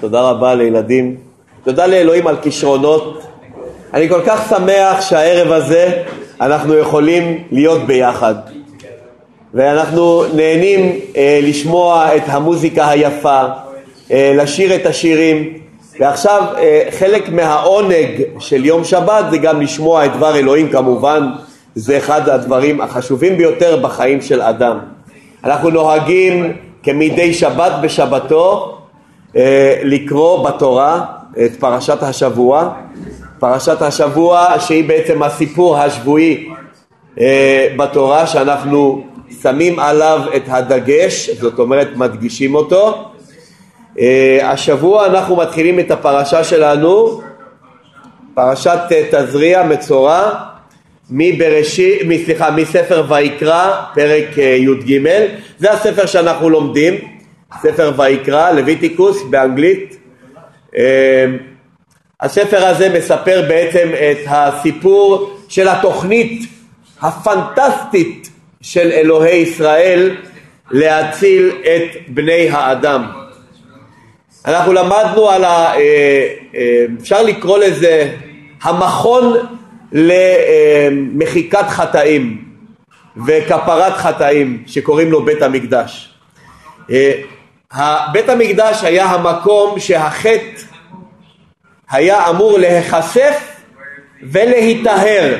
תודה רבה לילדים, תודה לאלוהים על כישרונות. אני כל כך שמח שהערב הזה אנחנו יכולים להיות ביחד. ואנחנו נהנים אה, לשמוע את המוזיקה היפה, אה, לשיר את השירים, ועכשיו אה, חלק מהעונג של יום שבת זה גם לשמוע את דבר אלוהים כמובן, זה אחד הדברים החשובים ביותר בחיים של אדם. אנחנו נוהגים כמדי שבת בשבתו לקרוא בתורה את פרשת השבוע, פרשת השבוע שהיא בעצם הסיפור השבועי אה, בתורה שאנחנו שמים עליו את הדגש, זאת אומרת מדגישים אותו. אה, השבוע אנחנו מתחילים את הפרשה שלנו, פרשת תזריע מצורע, מבראשית, סליחה, מספר ויקרא, פרק י"ג, זה הספר שאנחנו לומדים, ספר ויקרא, לויטיקוס באנגלית. הספר הזה מספר בעצם את הסיפור של התוכנית הפנטסטית של אלוהי ישראל להציל את בני האדם. אנחנו למדנו על ה... אה, אה, אפשר לקרוא לזה המכון למחיקת חטאים וכפרת חטאים שקוראים לו בית המקדש. בית המקדש היה המקום שהחטא היה אמור להיחשף ולהיטהר.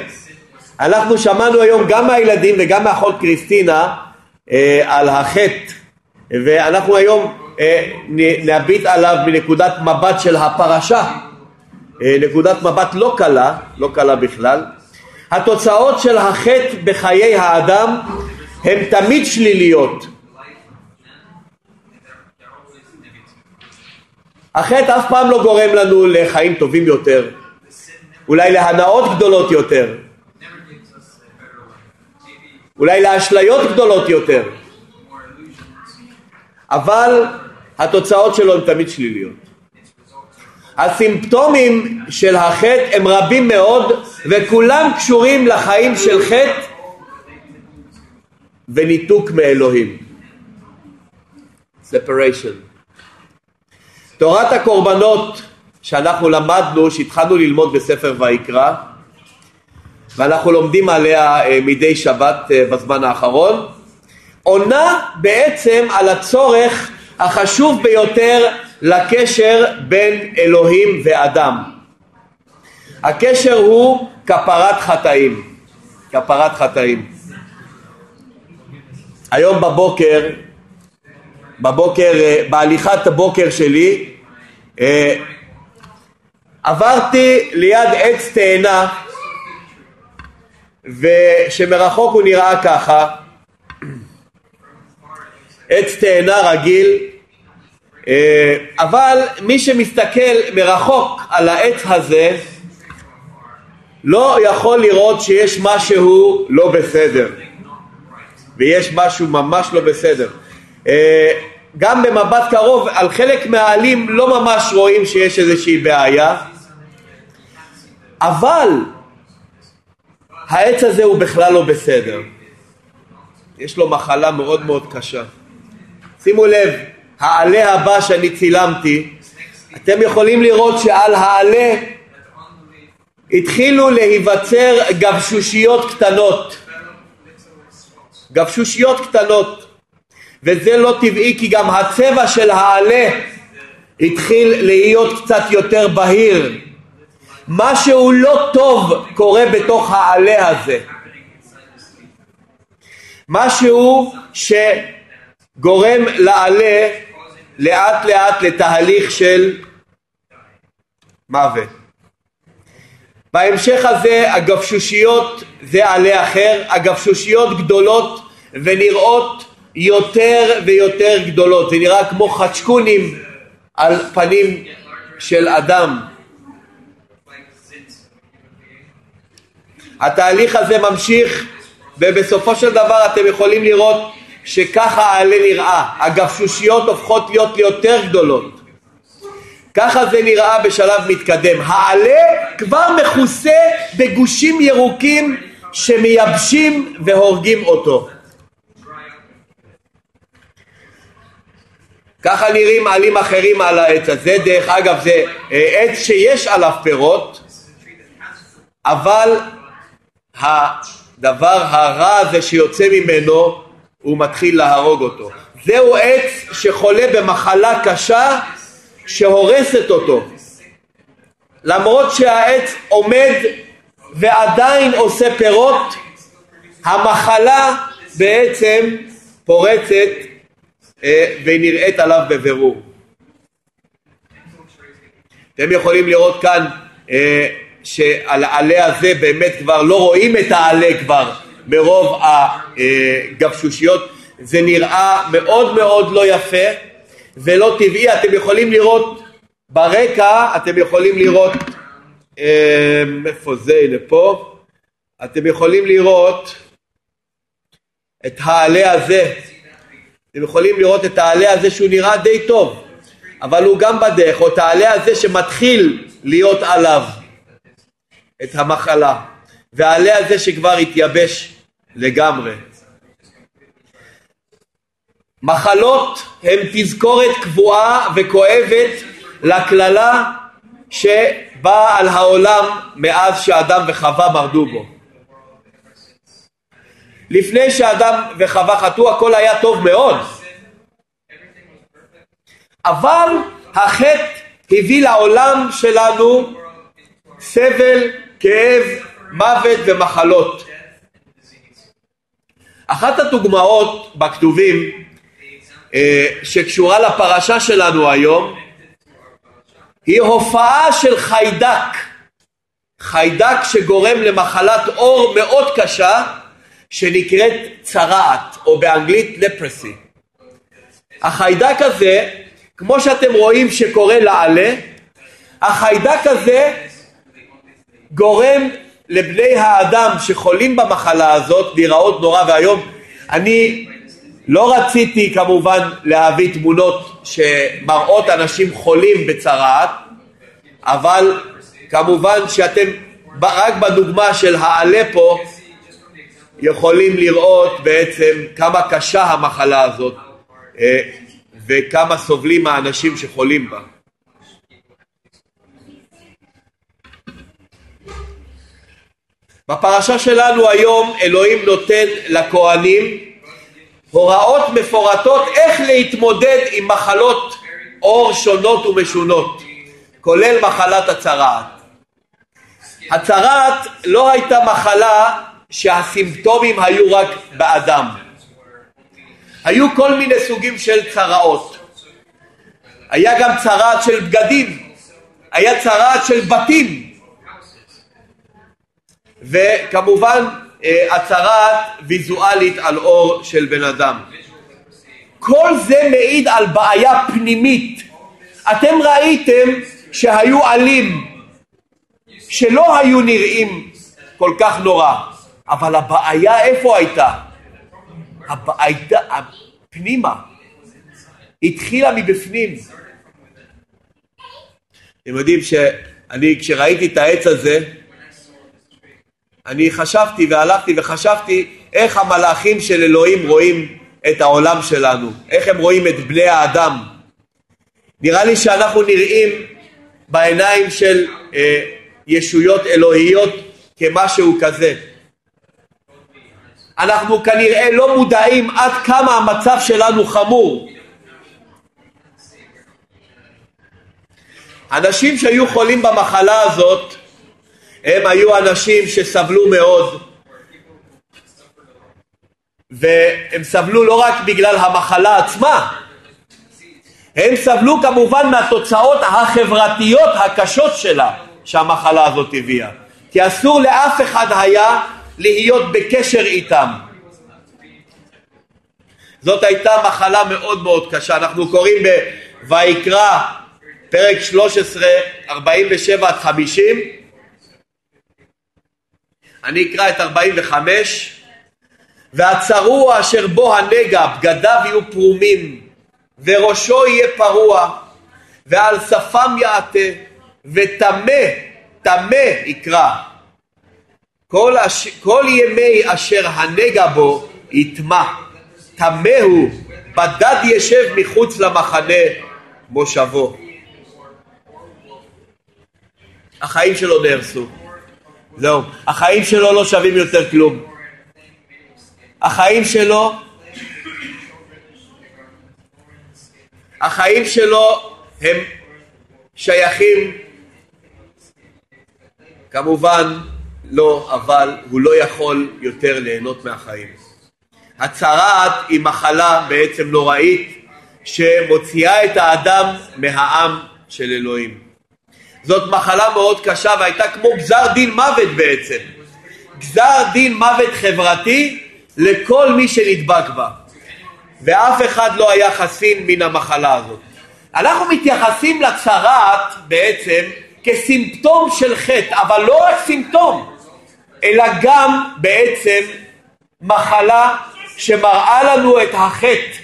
אנחנו שמענו היום גם מהילדים וגם מאחות קריסטינה אה, על החטא ואנחנו היום אה, נביט עליו מנקודת מבט של הפרשה, אה, נקודת מבט לא קלה, לא קלה בכלל. התוצאות של החטא בחיי האדם הן תמיד שליליות. החטא אף פעם לא גורם לנו לחיים טובים יותר, אולי להנאות גדולות יותר, אולי לאשליות גדולות יותר, אבל התוצאות שלו הן תמיד שליליות. הסימפטומים של החטא הם רבים מאוד וכולם קשורים לחיים של חטא וניתוק מאלוהים. separation. תורת הקורבנות שאנחנו למדנו, שהתחלנו ללמוד בספר ויקרא ואנחנו לומדים עליה אה, מדי שבת אה, בזמן האחרון, עונה בעצם על הצורך החשוב ביותר לקשר בין אלוהים ואדם. הקשר הוא כפרת חטאים. כפרת חטאים. היום בבוקר, בבוקר, אה, בהליכת הבוקר שלי, אה, עברתי ליד עץ תאנה ושמרחוק הוא נראה ככה עץ תאנה רגיל אה, אבל מי שמסתכל מרחוק על העץ הזה לא יכול לראות שיש משהו לא בסדר. ויש משהו ממש לא בסדר גם במבט קרוב על חלק מהעלים לא ממש רואים שיש איזושהי בעיה אבל העץ הזה הוא בכלל לא בסדר יש לו מחלה מאוד מאוד קשה שימו לב העלה הבא שאני צילמתי, אתם יכולים לראות שעל העלה התחילו להיווצר גבשושיות קטנות. גבשושיות קטנות. וזה לא טבעי כי גם הצבע של העלה התחיל להיות קצת יותר בהיר. משהו לא טוב קורה בתוך העלה הזה. משהו שגורם לעלה לאט לאט לתהליך של מוות. בהמשך הזה הגבשושיות זה עלה אחר, הגבשושיות גדולות ונראות יותר ויותר גדולות, זה נראה כמו חצ'קונים על פנים של אדם. התהליך הזה ממשיך ובסופו של דבר אתם יכולים לראות שככה העלה נראה, הגפשושיות הופכות להיות ליותר גדולות. ככה זה נראה בשלב מתקדם. העלה כבר מכוסה בגושים ירוקים שמייבשים והורגים אותו. ככה נראים עלים אחרים על העץ הזה, דרך אגב זה אה, עץ שיש עליו פירות, אבל הדבר הרע הזה שיוצא ממנו הוא מתחיל להרוג אותו. זהו עץ שחולה במחלה קשה שהורסת אותו. למרות שהעץ עומד ועדיין עושה פירות, המחלה בעצם פורצת אה, ונראית עליו בבירור. אתם יכולים לראות כאן אה, שעל העלה הזה באמת כבר לא רואים את העלה כבר מרוב הגבשושיות, זה נראה מאוד מאוד לא יפה ולא טבעי, אתם יכולים לראות ברקע, אתם יכולים לראות, אה, איפה זה, הנה פה, אתם יכולים לראות את העלה הזה, אתם יכולים לראות את העלה הזה שהוא נראה די טוב, אבל הוא גם בדרך, או את העלה הזה שמתחיל להיות עליו את המחלה, והעלה הזה שכבר התייבש לגמרי. מחלות הן תזכורת קבועה וכואבת לקללה שבאה על העולם מאז שאדם וחווה מרדו בו. לפני שאדם וחווה חטאו הכל היה טוב מאוד אבל החטא הביא לעולם שלנו סבל, כאב, מוות ומחלות. אחת הדוגמאות בכתובים אה, שקשורה לפרשה שלנו היום היא הופעה של חיידק, חיידק שגורם למחלת עור מאוד קשה שנקראת צרעת, או באנגלית לפרסי. החיידק הזה, כמו שאתם רואים שקורה לעלה, החיידק הזה גורם לבני האדם שחולים במחלה הזאת להיראות נורא ואיום. אני לא רציתי כמובן להביא תמונות שמראות אנשים חולים בצרעת, אבל כמובן שאתם רק בדוגמה של העלה פה יכולים לראות בעצם כמה קשה המחלה הזאת אה, וכמה סובלים האנשים שחולים בה. בפרשה שלנו היום אלוהים נותן לכהנים הוראות מפורטות איך להתמודד עם מחלות עור שונות ומשונות, כולל מחלת הצרעת. הצרעת לא הייתה מחלה שהסימפטומים היו רק באדם. היו כל מיני סוגים של צרעות. היה גם צרעת של בגדים, היה צרעת של בתים, וכמובן אה, הצהרת ויזואלית על אור של בן אדם. כל זה מעיד על בעיה פנימית. אתם ראיתם שהיו עלים שלא היו נראים כל כך נורא, אבל הבעיה איפה הייתה? הבעיה פנימה, התחילה מבפנים. אתם יודעים שאני כשראיתי את העץ הזה אני חשבתי והלכתי וחשבתי איך המלאכים של אלוהים רואים את העולם שלנו, איך הם רואים את בני האדם. נראה לי שאנחנו נראים בעיניים של אה, ישויות אלוהיות כמשהו כזה. אנחנו כנראה לא מודעים עד כמה המצב שלנו חמור. אנשים שהיו חולים במחלה הזאת הם היו אנשים שסבלו מאוד והם סבלו לא רק בגלל המחלה עצמה הם סבלו כמובן מהתוצאות החברתיות הקשות שלה שהמחלה הזאת הביאה כי אסור לאף אחד היה להיות בקשר איתם. זאת הייתה מחלה מאוד מאוד קשה. אנחנו קוראים בויקרא פרק 13 47 עד 50 אני אקרא את 45 והצרוע אשר בו הנגע בגדיו יהיו פרומים וראשו יהיה פרוע ועל שפם יעטה וטמא טמא יקרא כל, הש... כל ימי אשר הנגע בו יטמע טמא הוא בדד ישב מחוץ למחנה מושבו. החיים שלו נהרסו. זהו, החיים שלו לא שווים יותר כלום. החיים שלו, החיים שלו הם שייכים, כמובן לא, אבל הוא לא יכול יותר ליהנות מהחיים. הצרעת היא מחלה בעצם נוראית שמוציאה את האדם מהעם של אלוהים. זאת מחלה מאוד קשה והייתה כמו גזר דין מוות בעצם. גזר דין מוות חברתי לכל מי שנדבק בה. ואף אחד לא היה חסין מן המחלה הזאת. אנחנו מתייחסים לצרעת בעצם כסימפטום של חטא, אבל לא רק סימפטום, אלא גם בעצם מחלה שמראה לנו את החטא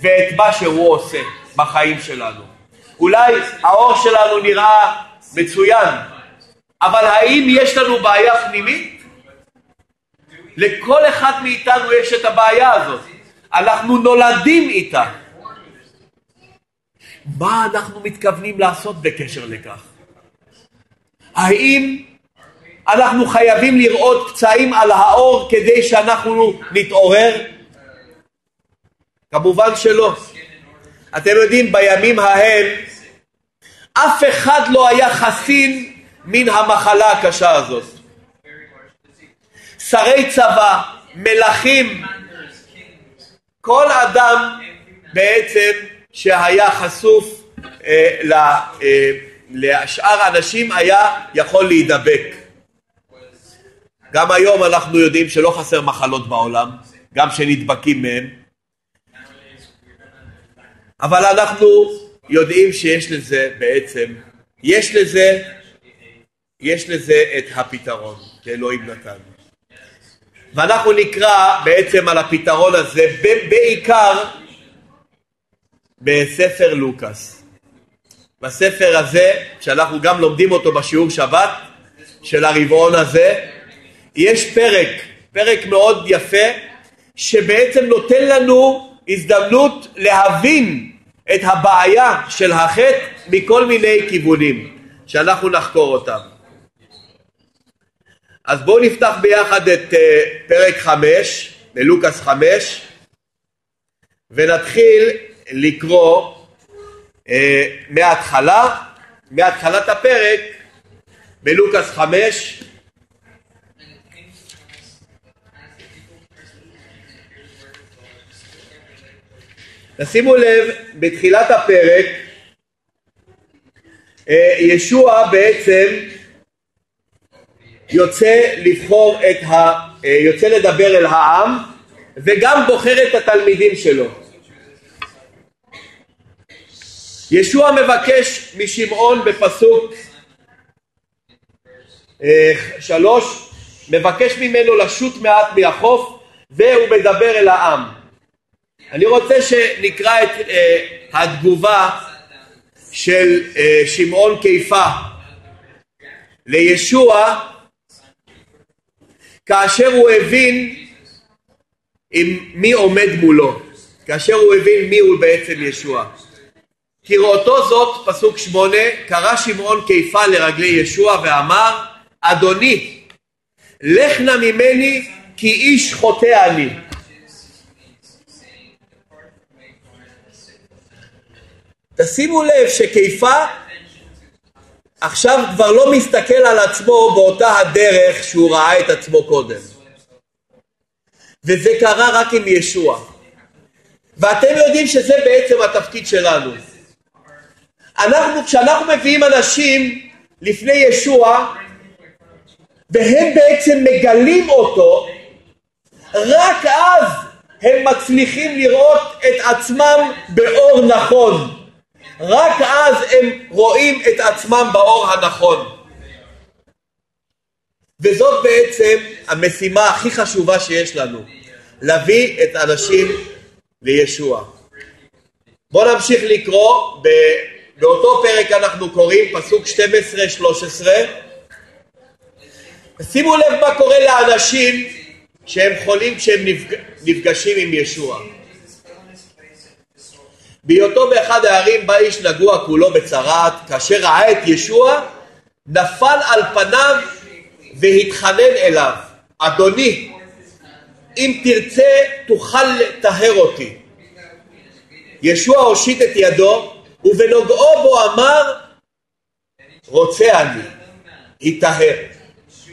ואת מה שהוא עושה בחיים שלנו. אולי האור שלנו נראה מצוין, אבל האם יש לנו בעיה פנימית? לכל אחד מאיתנו יש את הבעיה הזאת. אנחנו נולדים איתה. מה אנחנו מתכוונים לעשות בקשר לכך? האם אנחנו חייבים לראות פצעים על האור כדי שאנחנו נתעורר? כמובן שלא. אתם יודעים, בימים ההם אף אחד לא היה חסין מן המחלה הקשה הזאת. שרי צבא, מלכים, כל אדם בעצם שהיה חשוף אה, אה, לשאר אנשים היה יכול להידבק. גם היום אנחנו יודעים שלא חסר מחלות בעולם, גם שנדבקים מהם, אבל אנחנו יודעים שיש לזה בעצם, יש לזה, יש לזה את הפתרון שאלוהים נתן. ואנחנו נקרא בעצם על הפתרון הזה בעיקר בספר לוקאס. בספר הזה, שאנחנו גם לומדים אותו בשיעור שבת של הרבעון הזה, יש פרק, פרק מאוד יפה, שבעצם נותן לנו הזדמנות להבין את הבעיה של החטא מכל מיני כיוונים, שאנחנו נחקור אותם. אז בואו נפתח ביחד את uh, פרק חמש, בלוקאס חמש, ונתחיל לקרוא uh, מההתחלה, מהתחלת הפרק, בלוקאס חמש, תשימו לב, בתחילת הפרק, אה, ישוע בעצם יוצא לבחור את ה... אה, יוצא לדבר אל העם וגם בוחר את התלמידים שלו. ישוע מבקש משמעון בפסוק אה, שלוש, מבקש ממנו לשוט מעט מהחוף והוא מדבר אל העם. אני רוצה שנקרא את uh, התגובה של uh, שמעון קיפה לישוע כאשר הוא הבין עם מי עומד מולו, כאשר הוא הבין מי הוא בעצם ישוע. כראותו זאת, פסוק שמונה, קרא שמעון קיפה לרגלי ישוע ואמר, אדוני, לך נא ממני כי איש חוטא אני. תשימו לב שקיפה עכשיו כבר לא מסתכל על עצמו באותה הדרך שהוא ראה את עצמו קודם. וזה קרה רק עם ישוע. ואתם יודעים שזה בעצם התפקיד שלנו. אנחנו, כשאנחנו מביאים אנשים לפני ישוע, והם בעצם מגלים אותו, רק אז הם מצליחים לראות את עצמם באור נכון. רק אז הם רואים את עצמם באור הנכון. וזאת בעצם המשימה הכי חשובה שיש לנו, להביא את האנשים לישוע. בואו נמשיך לקרוא, באותו פרק אנחנו קוראים פסוק 12-13. שימו לב מה קורה לאנשים שהם חולים כשהם נפגשים עם ישוע. בהיותו באחד הערים בא איש נגוע כולו בצרעת, כאשר ראה את ישוע, נפל על פניו והתחנן אליו, אדוני, אם תרצה תוכל לטהר אותי. ישוע הושיט את ידו, ובנוגעו בו אמר, רוצה אני, היטהר.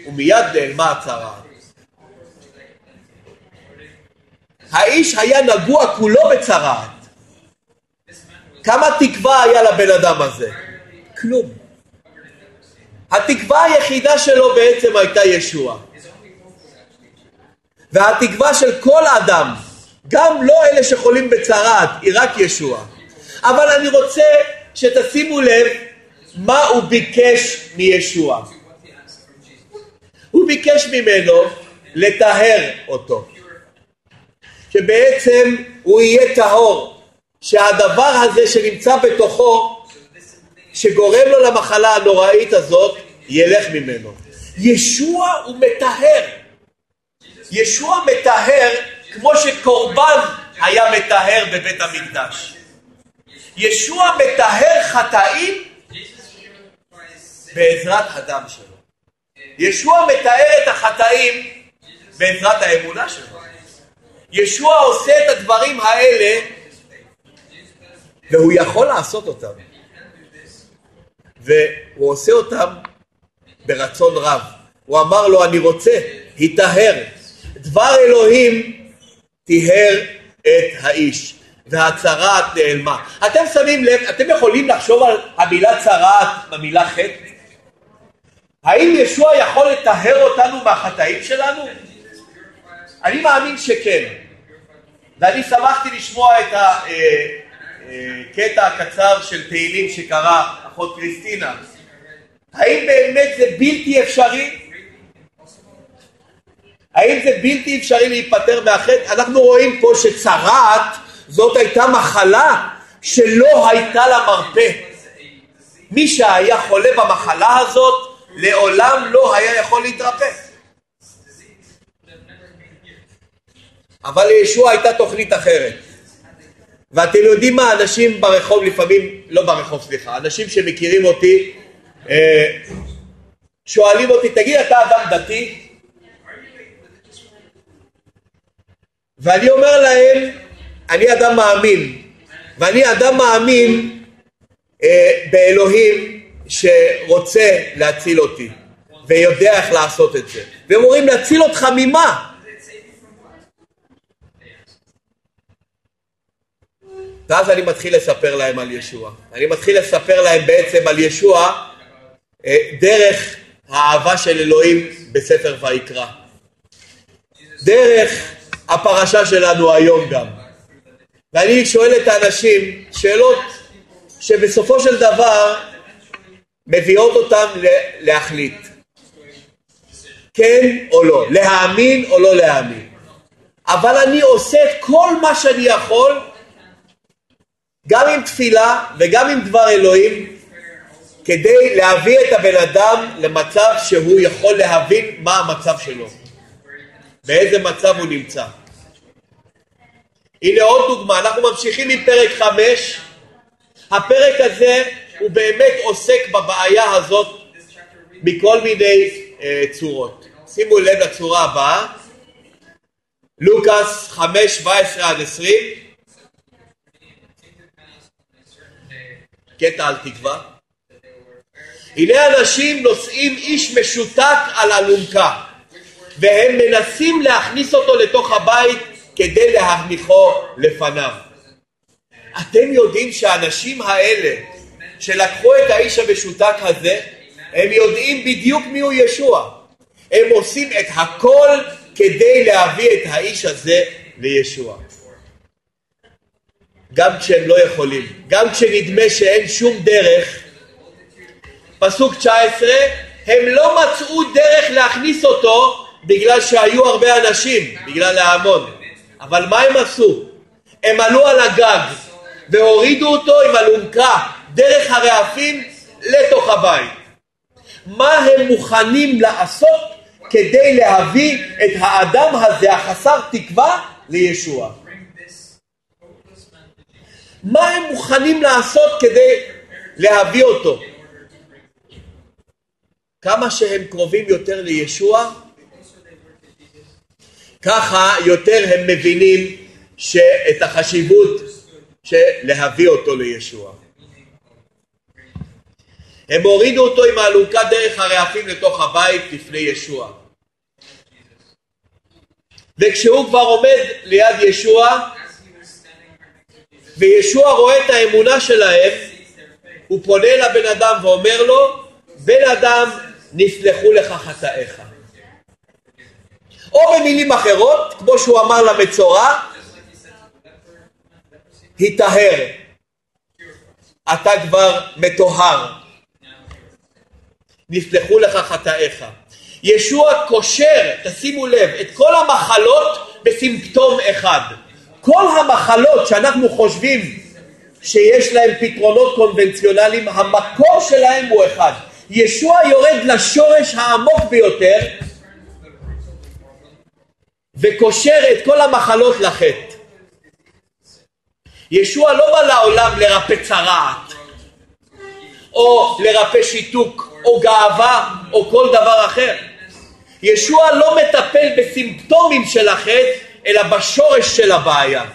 ומיד נעלמה הצרה. האיש היה נגוע כולו בצרעת. כמה תקווה היה לבן אדם הזה? כלום. התקווה היחידה שלו בעצם הייתה ישוע. והתקווה של כל אדם, גם לא אלה שחולים בצרעת, היא רק ישוע. אבל אני רוצה שתשימו לב מה הוא ביקש מישוע. הוא ביקש ממנו לטהר אותו. שבעצם הוא יהיה טהור, שהדבר הזה שנמצא בתוכו, שגורם לו למחלה הנוראית הזאת, ילך ממנו. ישוע הוא מטהר. ישוע מטהר כמו שקורבן היה מטהר בבית המקדש. ישוע מטהר חטאים בעזרת הדם שלו. ישוע מתאר את החטאים בעזרת האמונה שלו. ישוע עושה את הדברים האלה והוא יכול לעשות אותם. והוא עושה אותם ברצון רב. הוא אמר לו, אני רוצה, היטהר. דבר אלוהים טיהר את האיש, והצרעת נעלמה. אתם שמים לב, אתם יכולים לחשוב על המילה צרעת במילה חטא? האם ישוע יכול לטהר אותנו מהחטאים שלנו? אני מאמין שכן. ואני שמחתי לשמוע את הקטע הקצר של תהילים שקרא אחות קריסטינה. האם באמת זה בלתי אפשרי? האם זה בלתי אפשרי להיפטר מהחטא? אנחנו רואים פה שצרעת זאת הייתה מחלה שלא הייתה לה מרפא. מי שהיה חולה במחלה הזאת לעולם לא היה יכול להתרפא. אבל לישוע הייתה תוכנית אחרת. ואתם יודעים מה, אנשים ברחוב לפעמים, לא ברחוב סליחה, אנשים שמכירים אותי, אה, שואלים אותי, תגיד אתה אדם דתי? ואני אומר להם, אני אדם מאמין, ואני אדם מאמין אה, באלוהים שרוצה להציל אותי ויודע איך לעשות את זה. והם אומרים להציל אותך ממה? ואז אני מתחיל לספר להם על ישוע. אני מתחיל לספר להם בעצם על ישוע אה, דרך האהבה של אלוהים בספר ויקרא. דרך הפרשה שלנו היום גם. ואני שואל את האנשים שאלות שבסופו של דבר מביאות אותם להחליט כן או לא, להאמין או לא להאמין. אבל אני עושה את כל מה שאני יכול, גם עם תפילה וגם עם דבר אלוהים, כדי להביא את הבן אדם למצב שהוא יכול להבין מה המצב שלו, באיזה מצב הוא נמצא. הנה עוד דוגמה, אנחנו ממשיכים עם פרק חמש, הפרק הזה הוא באמת עוסק בבעיה הזאת מכל מיני uh, צורות. שימו לב לצורה הבאה, לוקאס 5, 17 עד 20, קטע על תקווה. הנה אנשים נושאים איש משותק על אלונקה, והם מנסים להכניס אותו לתוך הבית כדי להניחו לפניו. אתם יודעים שהאנשים האלה שלקחו את האיש המשותק הזה, הם יודעים בדיוק מיהו ישוע. הם עושים את הכל כדי להביא את האיש הזה לישוע. גם כשהם לא יכולים, גם כשנדמה שאין שום דרך. פסוק 19, הם לא מצאו דרך להכניס אותו בגלל שהיו הרבה אנשים, בגלל ההמון. אבל מה הם עשו? הם עלו על הגג והורידו אותו עם אלונקה דרך הרעפים לתוך הבית. מה הם מוכנים לעשות כדי להביא את האדם הזה החסר תקווה לישוע. מה הם מוכנים לעשות כדי להביא אותו. כמה שהם קרובים יותר לישוע, ככה יותר הם מבינים את החשיבות של להביא אותו לישוע. הם הורידו אותו עם האלונקה דרך הרעפים לתוך הבית לפני ישוע. וכשהוא כבר עומד ליד ישוע, וישוע רואה את האמונה שלהם, הוא פונה לבן אדם ואומר לו, בן אדם, נסלחו לך חטאיך. או במילים אחרות, כמו שהוא אמר למצורע, היטהר, אתה כבר מטוהר, נסלחו לך חטאיך. ישוע קושר, תשימו לב, את כל המחלות בסימפטום אחד. כל המחלות שאנחנו חושבים שיש להם פתרונות קונבנציונליים, המקור שלהם הוא אחד. ישוע יורד לשורש העמוק ביותר וקושר את כל המחלות לחטא. ישוע לא בא לעולם לרפא צרעת, או לרפא שיתוק, או גאווה, או כל דבר אחר. ישוע לא מטפל בסימפטומים של החטא, אלא בשורש של הבעיה.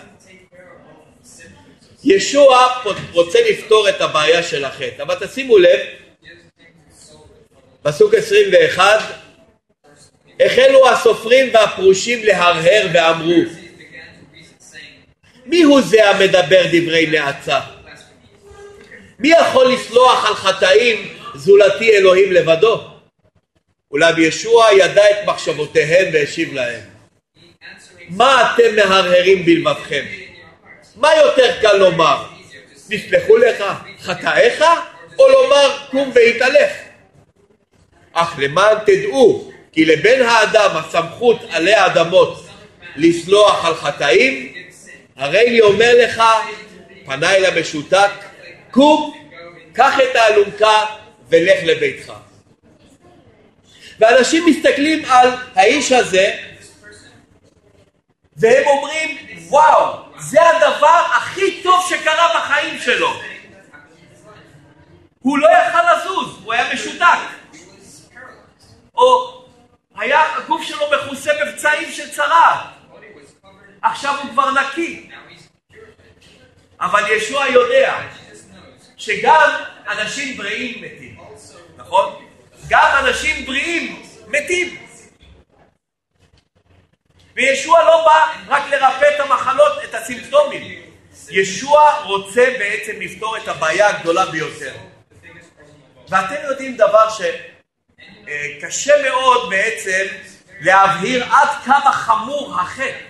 ישוע רוצה לפתור את הבעיה של החטא, אבל תשימו לב, פסוק 21, החלו הסופרים והפרושים להרהר ואמרו, מי הוא זה המדבר דברי נאצה? מי יכול לסלוח על חטאים זולתי אלוהים לבדו? אולם ישוע ידע את מחשבותיהם והשיב להם, מה אתם מהרהרים בלבבכם? מה יותר קל לומר? נסלחו לך חטאיך? או לומר קום והתהלך? אך למען תדעו כי לבן האדם הסמכות עלי האדמות לסלוח על חטאים, הרי לי אומר לך, פנה אל המשותק, קום, קח את האלונקה ולך לביתך. ואנשים מסתכלים על האיש הזה והם אומרים, וואו, זה הדבר הכי טוב שקרה בחיים שלו. הוא לא יכל לזוז, הוא היה משותק. או היה, הגוף שלו מכוסה בפצעים של צרעת. עכשיו הוא כבר נקי. אבל ישוע יודע שגם אנשים בריאים מתים, נכון? גם אנשים בריאים מתים. וישוע לא בא רק לרפא את המחלות, את הסימפטומים. ישוע רוצה בעצם לפתור את הבעיה הגדולה ביותר. ואתם יודעים דבר שקשה מאוד בעצם להבהיר עד כמה חמור החטא.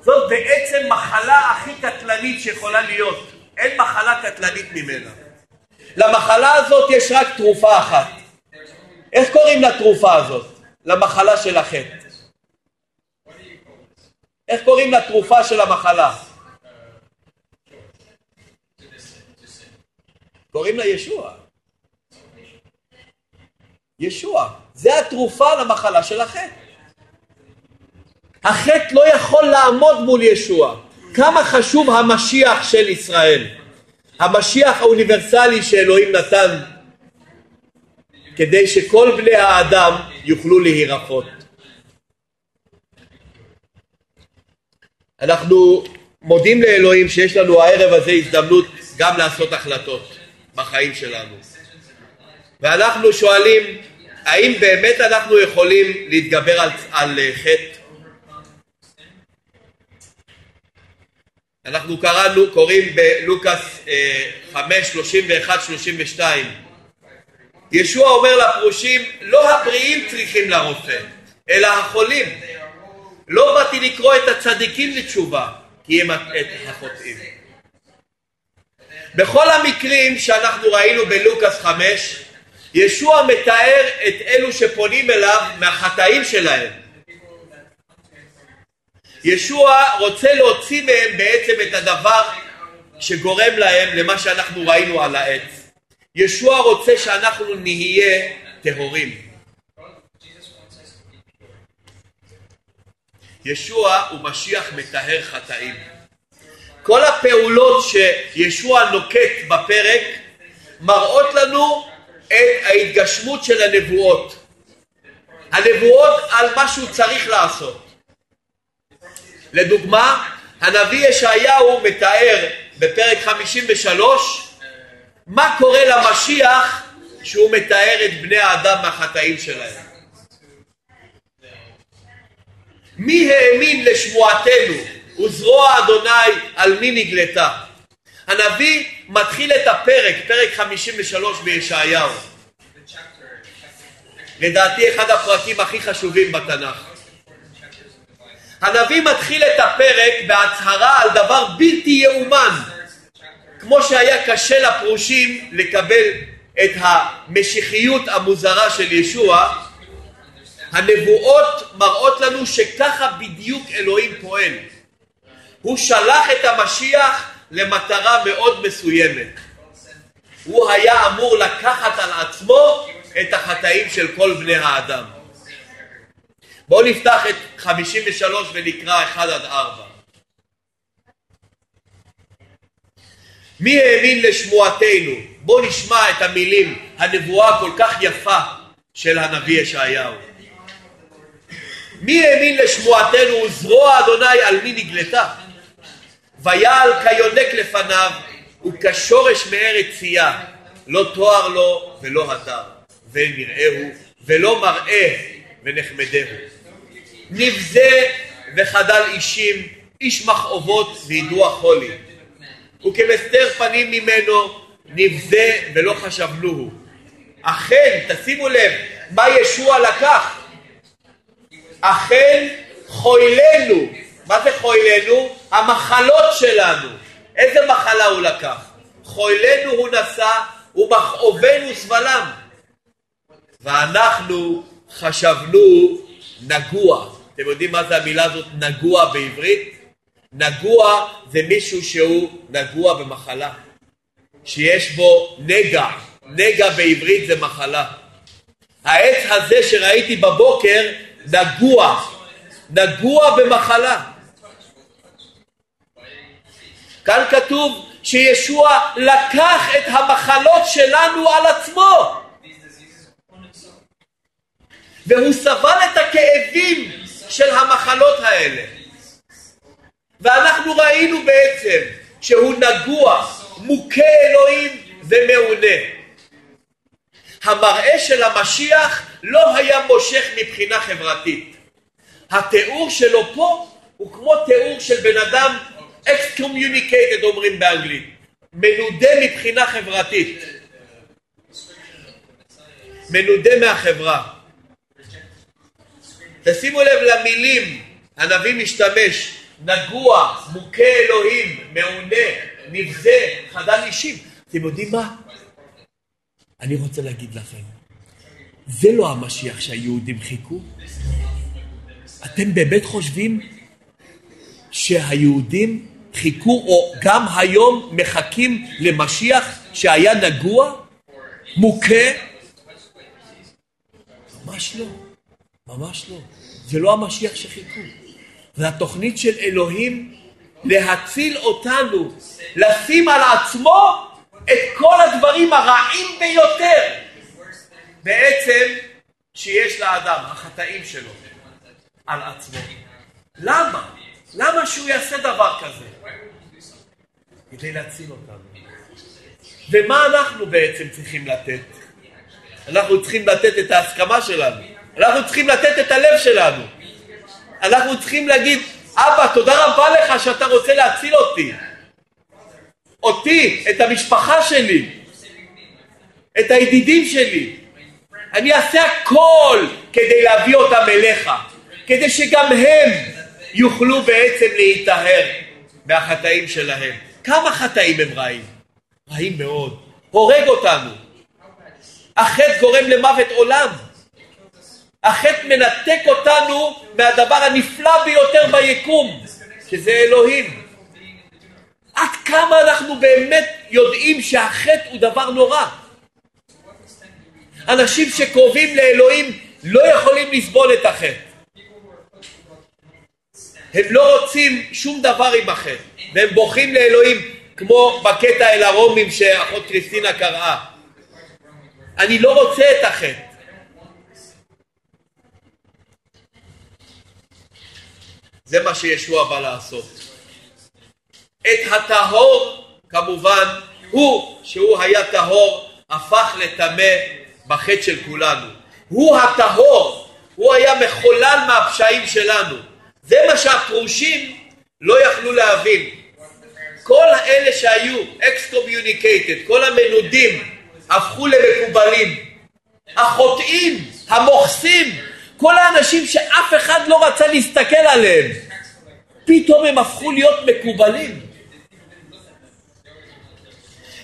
זאת בעצם מחלה הכי קטלנית שיכולה להיות. אין מחלה קטלנית ממנה. למחלה הזאת יש רק תרופה אחת. איך קוראים לתרופה הזאת? למחלה של החטא. איך קוראים לתרופה של המחלה? קוראים לה ישוע. ישוע. זה התרופה למחלה של החטא. החטא לא יכול לעמוד מול ישוע. כמה חשוב המשיח של ישראל. המשיח האוניברסלי שאלוהים נתן כדי שכל בני האדם יוכלו להירפות. אנחנו מודים לאלוהים שיש לנו הערב הזה הזדמנות גם לעשות החלטות בחיים שלנו. ואנחנו שואלים, האם באמת אנחנו יכולים להתגבר על, על חטא? אנחנו קראנו, קוראים בלוקאס 5, 31, 32. ישוע אומר לפרושים, לא הבריאים צריכים לרופא, אלא החולים. לא באתי לקרוא את הצדיקים לתשובה, כי הם את החוטאים. בכל המקרים שאנחנו ראינו בלוקאס 5, ישוע מתאר את אלו שפונים אליו מהחטאים שלהם. ישוע רוצה להוציא מהם בעצם את הדבר שגורם להם למה שאנחנו ראינו על העץ. ישוע רוצה שאנחנו נהיה טהורים. ישוע הוא משיח מטהר חטאים. כל הפעולות שישוע נוקט בפרק מראות לנו את ההתגשמות של הנבואות. הנבואות על מה שהוא צריך לעשות. לדוגמה, הנביא ישעיהו מתאר בפרק 53 מה קורה למשיח שהוא מתאר את בני האדם מהחטאים שלהם. מי האמין לשמועתנו וזרוע אדוני על מי נגלתה? הנביא מתחיל את הפרק, פרק 53 בישעיהו. לדעתי אחד הפרקים הכי חשובים בתנ"ך. הנביא מתחיל את הפרק בהצהרה על דבר בלתי יאומן, כמו שהיה קשה לפרושים לקבל את המשיחיות המוזרה של ישוע, הנבואות מראות לנו שככה בדיוק אלוהים פועל. הוא שלח את המשיח למטרה מאוד מסוימת. הוא היה אמור לקחת על עצמו את החטאים של כל בני האדם. בואו נפתח את 53 ונקרא 1 עד 4. מי האמין לשמועתנו? בואו נשמע את המילים, הנבואה כל כך יפה של הנביא ישעיהו. מי האמין לשמועתנו וזרוע אדוני על מי נגלתה? ויעל כיונק לפניו וכשורש מארץ צייה לא תואר לו ולא הדר ונראהו ולא מראה ונחמדהו. נבזה וחדל אישים איש מכאובות וידוע חולי. וכמסתר פנים ממנו נבזה ולא חשבנוהו. אכן תשימו לב מה ישוע לקח אכן חוילנו, מה זה חוילנו? המחלות שלנו. איזה מחלה הוא לקח? חוילנו הוא נשא ומכאובנו סבלם. ואנחנו חשבנו נגוע. אתם יודעים מה זה המילה הזאת נגוע בעברית? נגוע זה מישהו שהוא נגוע במחלה, שיש בו נגע. נגע בעברית זה מחלה. העץ הזה שראיתי בבוקר נגוע, נגוע במחלה. כאן כתוב שישוע לקח את המחלות שלנו על עצמו והוא סבל את הכאבים של המחלות האלה ואנחנו ראינו בעצם שהוא נגוע, מוכה אלוהים ומעונה. המראה של המשיח לא היה מושך מבחינה חברתית. התיאור שלו פה הוא כמו תיאור של בן אדם excommunicated אומרים באנגלית, מנודה מבחינה חברתית, מנודה מהחברה. תשימו לב למילים, הנביא משתמש, נגוע, מוכה אלוהים, מעונה, נבזה, חדל אישים. אתם יודעים מה? אני רוצה להגיד לכם, זה לא המשיח שהיהודים חיכו. אתם באמת חושבים שהיהודים חיכו או גם היום מחכים למשיח שהיה נגוע, מוכה? ממש לא, ממש לא. זה לא המשיח שחיכו. זה התוכנית של אלוהים להציל אותנו, לשים על עצמו את כל הדברים הרעים ביותר בעצם שיש לאדם, החטאים שלו, על עצמו. למה? למה שהוא יעשה דבר כזה? כדי להציל אותנו. ומה אנחנו בעצם צריכים לתת? אנחנו צריכים לתת את ההסכמה שלנו. אנחנו צריכים לתת את הלב שלנו. אנחנו צריכים להגיד, אבא, תודה רבה לך שאתה רוצה להציל אותי. אותי, את המשפחה שלי, את הידידים שלי. אני אעשה הכל כדי להביא אותם אליך, כדי שגם הם יוכלו בעצם להיטהר מהחטאים שלהם. כמה חטאים הם רעים? רעים מאוד. הורג אותנו. החטא גורם למוות עולם. החטא מנתק אותנו מהדבר הנפלא ביותר ביקום, שזה אלוהים. עד כמה אנחנו באמת יודעים שהחטא הוא דבר נורא. אנשים שקרובים לאלוהים לא יכולים לסבול את החטא. הם לא רוצים שום דבר עם החטא, והם בוכים לאלוהים, כמו בקטע אל הרומים שאחות קריסטינה קראה. אני לא רוצה את החטא. זה מה שישוע בא לעשות. את הטהור, כמובן, הוא, שהוא היה טהור, הפך לטמא בחטא של כולנו. הוא הטהור, הוא היה מחולל מהפשעים שלנו. זה מה שהפרושים לא יכלו להבין. כל אלה שהיו excommunicated, כל המנודים, הפכו למקובלים. החוטאים, המוכסים, כל האנשים שאף אחד לא רצה להסתכל עליהם, פתאום הם הפכו להיות מקובלים.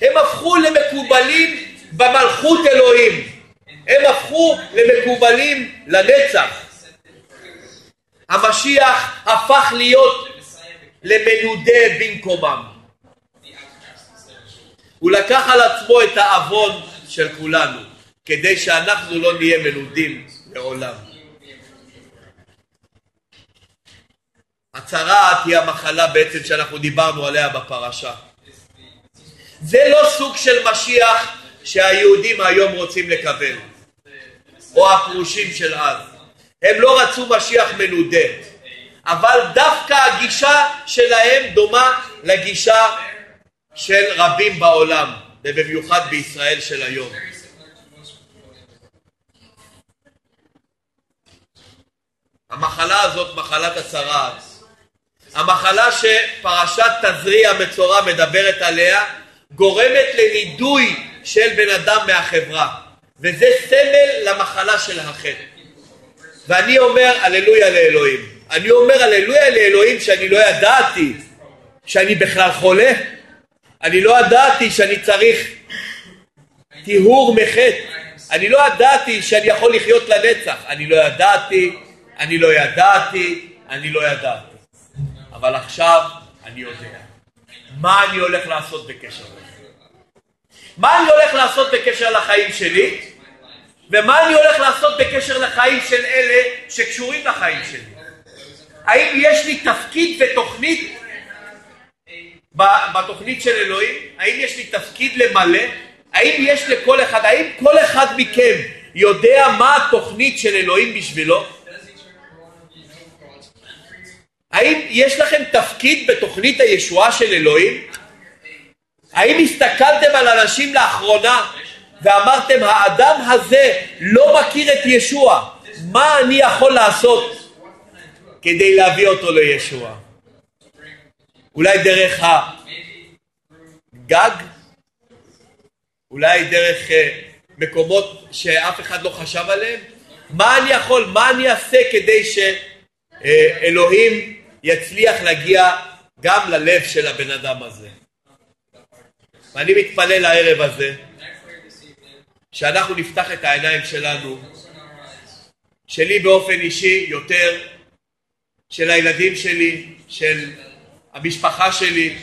הם הפכו למקובלים במלכות אלוהים. הם הפכו למקובלים לנצח. המשיח הפך להיות למנודה במקומם. הוא לקח על עצמו את העוון של כולנו, כדי שאנחנו לא נהיה מנודים לעולם. הצרעת היא המחלה בעצם שאנחנו דיברנו עליה בפרשה. זה לא סוג של משיח שהיהודים היום רוצים לקבל, או הפרושים של אז. הם לא רצו משיח מנודה, אבל דווקא הגישה שלהם דומה לגישה של רבים בעולם, ובמיוחד בישראל של היום. המחלה הזאת, מחלת הצרעת, המחלה שפרשת תזריע מצורע מדברת עליה, גורמת לנידוי של בן אדם מהחברה, וזה סמל למחלה של החטא. ואני אומר הללויה לאלוהים. אני אומר הללויה לאלוהים שאני לא ידעתי שאני בכלל חולה, אני לא ידעתי שאני צריך טיהור מחטא, אני לא ידעתי שאני יכול לחיות לנצח, אני לא ידעתי, אני לא ידעתי, אני לא ידעתי. אבל עכשיו אני יודע. מה אני הולך לעשות בקשר לזה? מה אני הולך לעשות בקשר לחיים שלי? ומה אני הולך לעשות בקשר לחיים של אלה שקשורים לחיים שלי? האם יש לי תפקיד ותוכנית בתוכנית של אלוהים? האם יש לי תפקיד למלא? האם יש לכל אחד, האם כל אחד מכם יודע מה התוכנית של אלוהים בשבילו? האם יש לכם תפקיד בתוכנית הישועה של אלוהים? האם הסתכלתם על אנשים לאחרונה ואמרתם האדם הזה לא מכיר את ישוע, מה אני יכול לעשות כדי להביא אותו לישוע? אולי דרך הגג? אולי דרך אה, מקומות שאף אחד לא חשב עליהם? מה אני יכול, מה אני אעשה כדי שאלוהים יצליח להגיע גם ללב של הבן אדם הזה? ואני מתפלל הערב הזה שאנחנו נפתח את העיניים שלנו, שלי באופן אישי יותר, של הילדים שלי, של המשפחה שלי,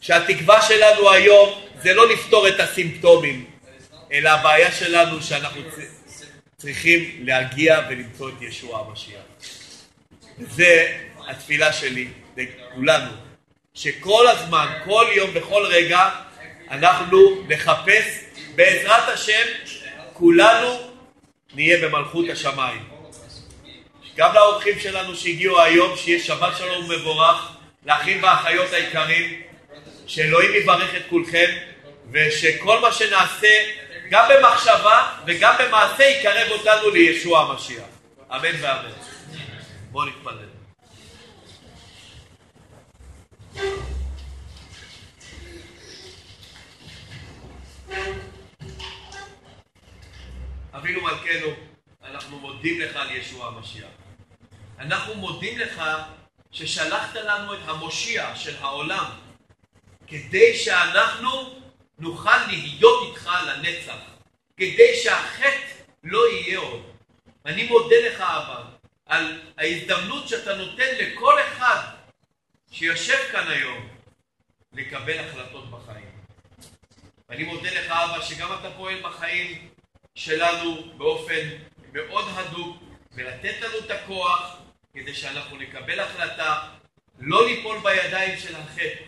שהתקווה שלנו היום זה לא לפתור את הסימפטומים, אלא הבעיה שלנו שאנחנו צריכים להגיע ולמצוא את ישוע המשיח. זה התפילה שלי לכולנו, שכל הזמן, כל יום, בכל רגע, אנחנו נחפש בעזרת השם כולנו נהיה במלכות השמיים. גם לאורחים שלנו שהגיעו היום, שיהיה שבת שלום ומבורך, לאחים והאחיות היקרים, שאלוהים יברך את כולכם, ושכל מה שנעשה, גם במחשבה וגם במעשה, יקרב אותנו לישוע המשיח. אמן ואמן. בואו נתפלל. אבינו מלכנו, אנחנו מודים לך על ישוע המשיח. אנחנו מודים לך ששלחת לנו את המושיע של העולם, כדי שאנחנו נוכל להיות איתך לנצח, כדי שהחטא לא יהיה עוד. אני מודה לך, אבא, על ההזדמנות שאתה נותן לכל אחד שיושב כאן היום לקבל החלטות בחיים. ואני מודה לך, אבא, שגם אתה פועל בחיים שלנו באופן מאוד הדוק, ולתת לנו את הכוח כדי שאנחנו נקבל החלטה לא ליפול בידיים של החטא,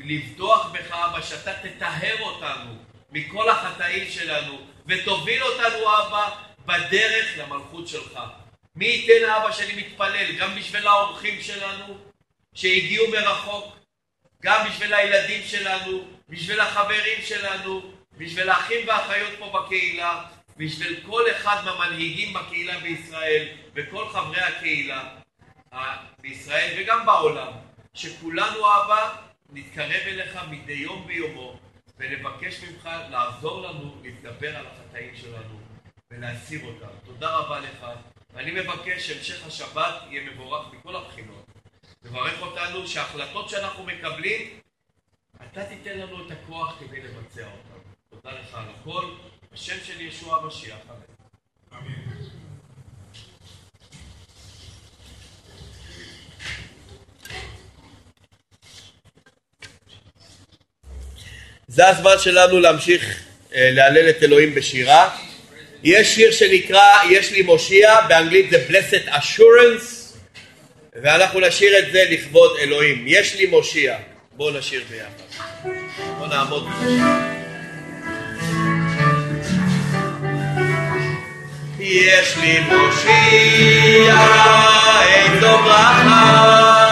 לבטוח בך אבא שאתה תטהר אותנו מכל החטאים שלנו ותוביל אותנו אבא בדרך למלכות שלך. מי ייתן אבא שאני מתפלל גם בשביל האורחים שלנו שהגיעו מרחוק, גם בשביל הילדים שלנו, בשביל החברים שלנו, בשביל האחים והאחיות פה בקהילה, בשביל כל אחד מהמנהיגים בקהילה בישראל וכל חברי הקהילה בישראל וגם בעולם, שכולנו אבא נתקרב אליך מדי יום ביומו ונבקש ממך לעזור לנו להתגבר על החטאים שלנו ולהסיר אותם. תודה רבה לך, ואני מבקש שהמשך השבת יהיה מבורך מכל הבחינות. מברך אותנו שההחלטות שאנחנו מקבלים, אתה תיתן לנו את הכוח כדי לבצע אותן. תודה לך על הכל, בשם של ישוע המשיח, אמן. זה הזמן שלנו להמשיך אה, להלל את אלוהים בשירה. יש שיר שנקרא יש לי מושיע, באנגלית זה Blessed Assurance, ואנחנו נשיר את זה לכבוד אלוהים. יש לי מושיע. בואו נשיר ביחד. בואו נעמוד יש לי מושיע, איזו ברכה,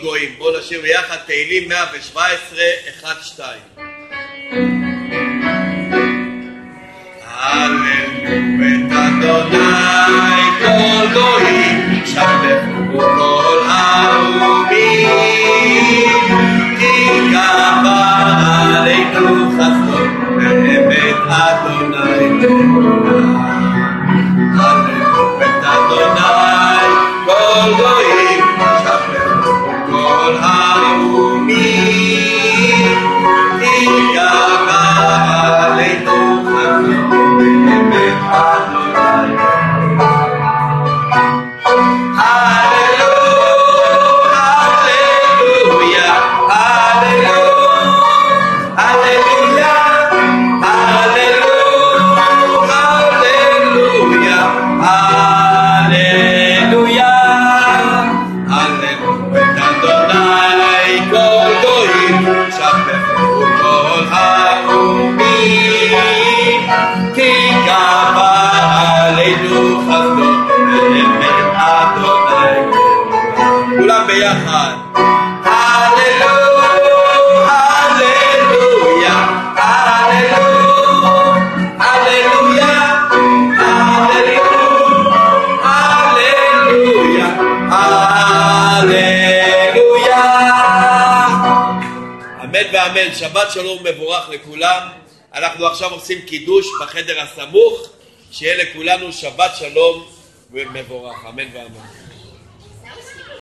טעם גן תהילים 117, 1, 2. אמן, שבת שלום מבורך לכולם. אנחנו עכשיו עושים קידוש בחדר הסמוך, שיהיה לכולנו שבת שלום ומבורך. אמן ואמן.